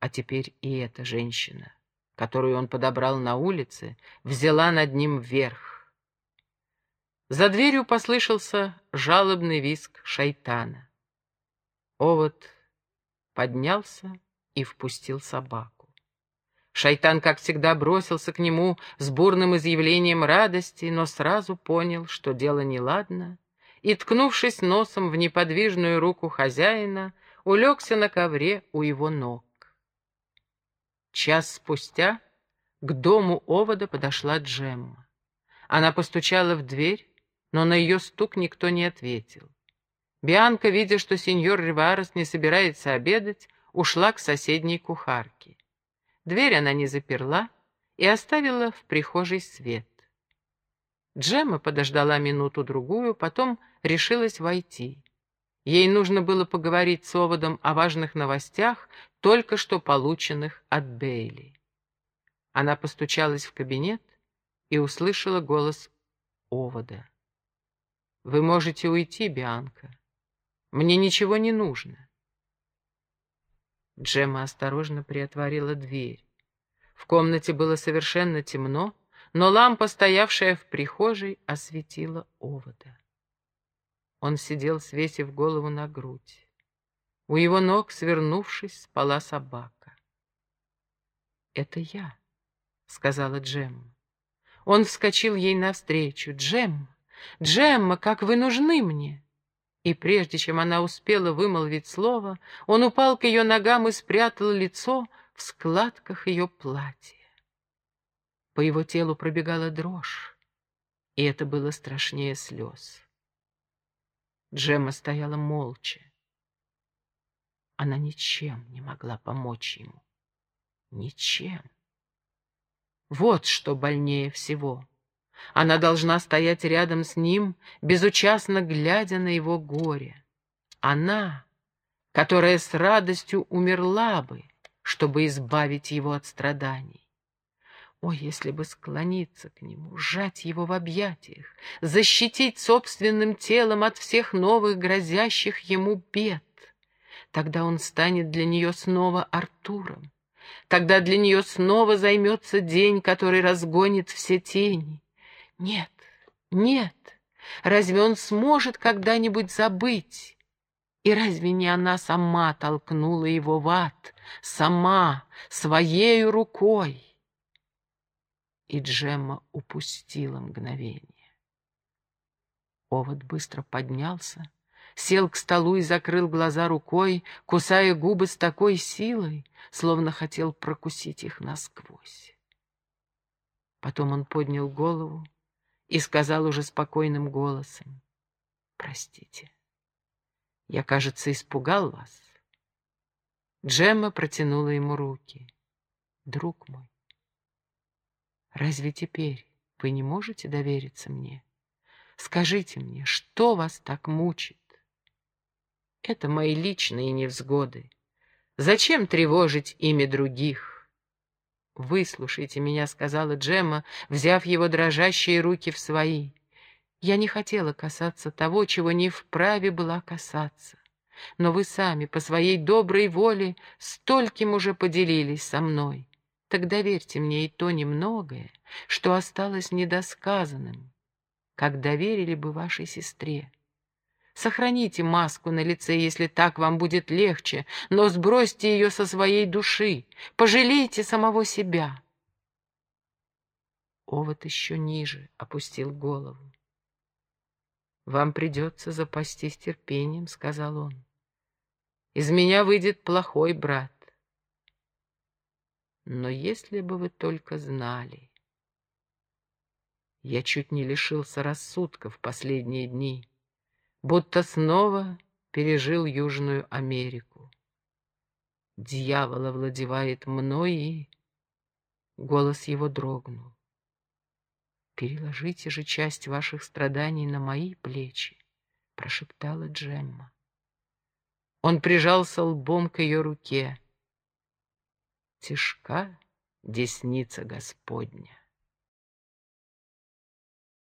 А теперь и эта женщина, которую он подобрал на улице, взяла над ним вверх. За дверью послышался жалобный виск шайтана. Овод поднялся и впустил собаку. Шайтан, как всегда, бросился к нему с бурным изъявлением радости, но сразу понял, что дело неладно, и, ткнувшись носом в неподвижную руку хозяина, улегся на ковре у его ног. Час спустя к дому овода подошла Джемма. Она постучала в дверь, но на ее стук никто не ответил. Бианка, видя, что сеньор Риварес не собирается обедать, ушла к соседней кухарке. Дверь она не заперла и оставила в прихожей свет. Джемма подождала минуту-другую, потом решилась войти. Ей нужно было поговорить с оводом о важных новостях, только что полученных от Бейли. Она постучалась в кабинет и услышала голос овода. «Вы можете уйти, Бианка. Мне ничего не нужно». Джемма осторожно приотворила дверь. В комнате было совершенно темно, но лампа, стоявшая в прихожей, осветила овода. Он сидел, свесив голову на грудь. У его ног, свернувшись, спала собака. «Это я», — сказала Джемма. Он вскочил ей навстречу. «Джемма, Джемма, как вы нужны мне!» И прежде чем она успела вымолвить слово, он упал к ее ногам и спрятал лицо в складках ее платья. По его телу пробегала дрожь, и это было страшнее слез. Джемма стояла молча. Она ничем не могла помочь ему. Ничем. Вот что больнее всего. Она должна стоять рядом с ним, безучастно глядя на его горе. Она, которая с радостью умерла бы, чтобы избавить его от страданий. Ой, если бы склониться к нему, сжать его в объятиях, защитить собственным телом от всех новых грозящих ему бед. Тогда он станет для нее снова Артуром. Тогда для нее снова займется день, который разгонит все тени. Нет, нет, разве он сможет когда-нибудь забыть? И разве не она сама толкнула его в ад, сама, своей рукой? И Джемма упустила мгновение. Овод быстро поднялся, сел к столу и закрыл глаза рукой, кусая губы с такой силой, словно хотел прокусить их насквозь. Потом он поднял голову и сказал уже спокойным голосом, «Простите, я, кажется, испугал вас». Джемма протянула ему руки. «Друг мой, Разве теперь вы не можете довериться мне? Скажите мне, что вас так мучит? Это мои личные невзгоды. Зачем тревожить ими других? «Выслушайте меня», — сказала Джемма, взяв его дрожащие руки в свои. «Я не хотела касаться того, чего не вправе была касаться. Но вы сами, по своей доброй воле, стольким уже поделились со мной так доверьте мне и то немногое, что осталось недосказанным, как доверили бы вашей сестре. Сохраните маску на лице, если так вам будет легче, но сбросьте ее со своей души, пожалейте самого себя. Овод еще ниже опустил голову. «Вам придется запастись терпением», — сказал он. «Из меня выйдет плохой брат. Но если бы вы только знали... Я чуть не лишился рассудка в последние дни, будто снова пережил Южную Америку. Дьявол овладевает мной, и... Голос его дрогнул. «Переложите же часть ваших страданий на мои плечи», — прошептала Джемма. Он прижался лбом к ее руке тяжка десница Господня.